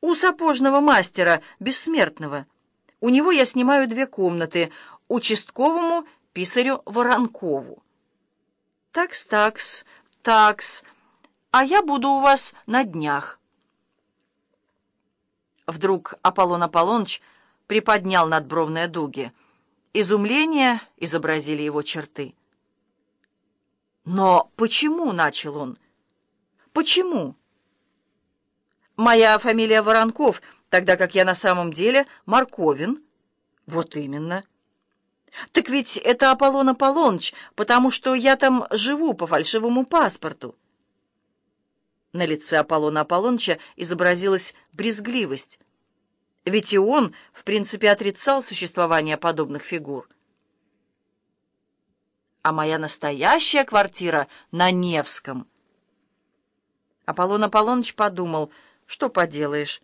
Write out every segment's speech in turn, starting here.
У сапожного мастера, бессмертного. У него я снимаю две комнаты, участковому писарю Воронкову. Такс, такс, такс, а я буду у вас на днях. Вдруг Аполлон Аполлоныч приподнял надбровные дуги. Изумление изобразили его черты. «Но почему?» — начал он. «Почему?» Моя фамилия Воронков, тогда как я на самом деле Марковин. Вот именно. Так ведь это Аполлон Аполлоныч, потому что я там живу по фальшивому паспорту. На лице Аполлона Аполлоныча изобразилась брезгливость. Ведь и он, в принципе, отрицал существование подобных фигур. А моя настоящая квартира на Невском. Аполлон Аполлоныч подумал — что поделаешь?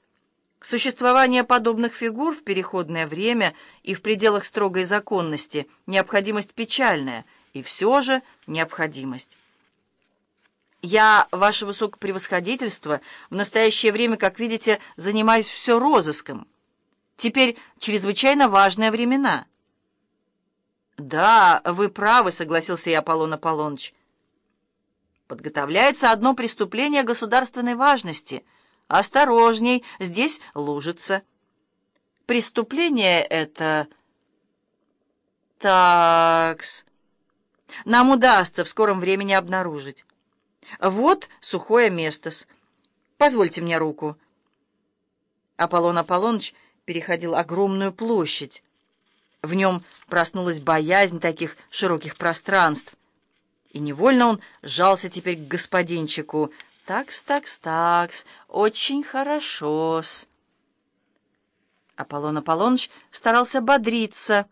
Существование подобных фигур в переходное время и в пределах строгой законности – необходимость печальная, и все же необходимость. Я, ваше высокопревосходительство, в настоящее время, как видите, занимаюсь все розыском. Теперь чрезвычайно важные времена. «Да, вы правы», — согласился я, Аполлон Аполлоныч. «Подготовляется одно преступление государственной важности — «Осторожней, здесь лужица». «Преступление это...» «Такс...» «Нам удастся в скором времени обнаружить». «Вот сухое место. Позвольте мне руку». Аполлон Аполлоныч переходил огромную площадь. В нем проснулась боязнь таких широких пространств. И невольно он сжался теперь к господинчику — «Такс, такс, такс, очень хорошо-с». Аполлон Аполлоныч старался бодриться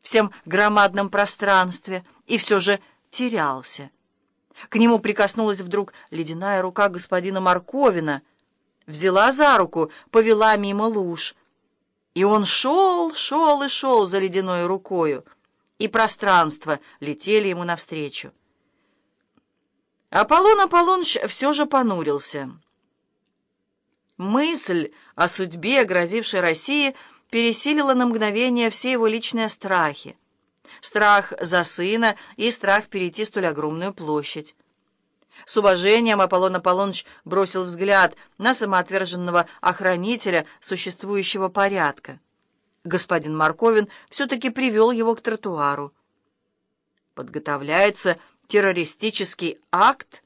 всем громадном пространстве и все же терялся. К нему прикоснулась вдруг ледяная рука господина Марковина, взяла за руку, повела мимо луж. И он шел, шел и шел за ледяной рукою, и пространство летели ему навстречу. Аполлон Аполлоныч все же понурился. Мысль о судьбе, грозившей России, пересилила на мгновение все его личные страхи. Страх за сына и страх перейти столь огромную площадь. С уважением Аполлон Аполлоныч бросил взгляд на самоотверженного охранителя существующего порядка. Господин Марковин все-таки привел его к тротуару. Подготовляется террористический акт,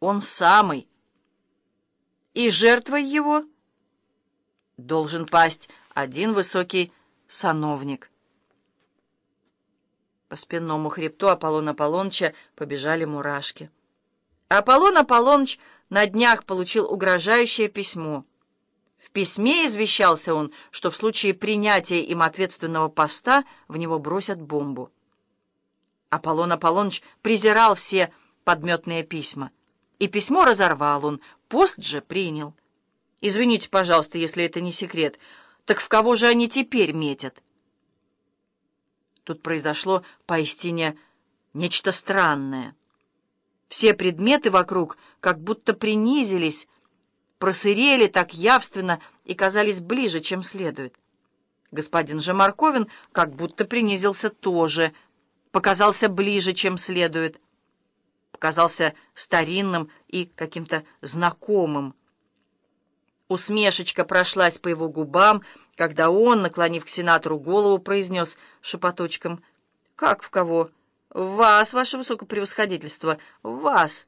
он самый. И жертвой его должен пасть один высокий сановник. По спинному хребту Аполлона Аполлоныча побежали мурашки. Аполлон Аполлоныч на днях получил угрожающее письмо. В письме извещался он, что в случае принятия им ответственного поста в него бросят бомбу. Аполлон Аполлоныч презирал все подметные письма. И письмо разорвал он, пост же принял. Извините, пожалуйста, если это не секрет. Так в кого же они теперь метят? Тут произошло поистине нечто странное. Все предметы вокруг как будто принизились, просырели так явственно и казались ближе, чем следует. Господин же Марковин как будто принизился тоже, показался ближе, чем следует, показался старинным и каким-то знакомым. Усмешечка прошлась по его губам, когда он, наклонив к сенатору голову, произнес шепоточком «Как в кого?» «В вас, ваше высокопревосходительство, в вас!»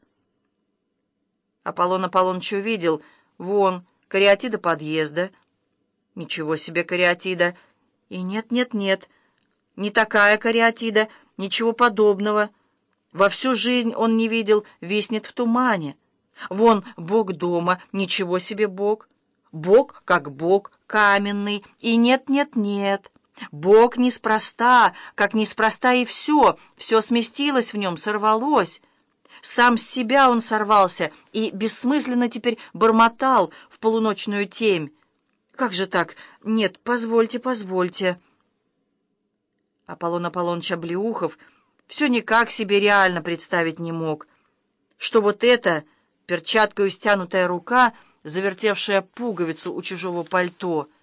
Аполлон Аполлоныч увидел, вон, кариатида подъезда. Ничего себе кариатида! И нет-нет-нет, не такая кариатида — Ничего подобного. Во всю жизнь он не видел, виснет в тумане. Вон Бог дома, ничего себе Бог. Бог как Бог, каменный, и нет-нет-нет. Бог неспроста, как неспроста и все, все сместилось в нем, сорвалось. Сам с себя он сорвался и бессмысленно теперь бормотал в полуночную темь. «Как же так? Нет, позвольте, позвольте». Аполлон Аполлоныч Облеухов все никак себе реально представить не мог, что вот эта перчаткой стянутая рука завертевшая пуговицу у чужого пальто —